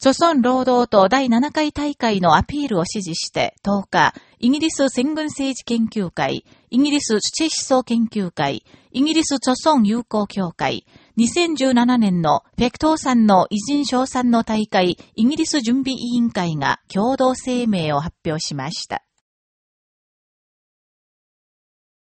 諸村労働党第7回大会のアピールを支持して10日、イギリス戦軍政治研究会、イギリス土思想研究会、イギリス諸村友好協会、2017年のフェクトーさんの偉人賞賛の大会、イギリス準備委員会が共同声明を発表しました。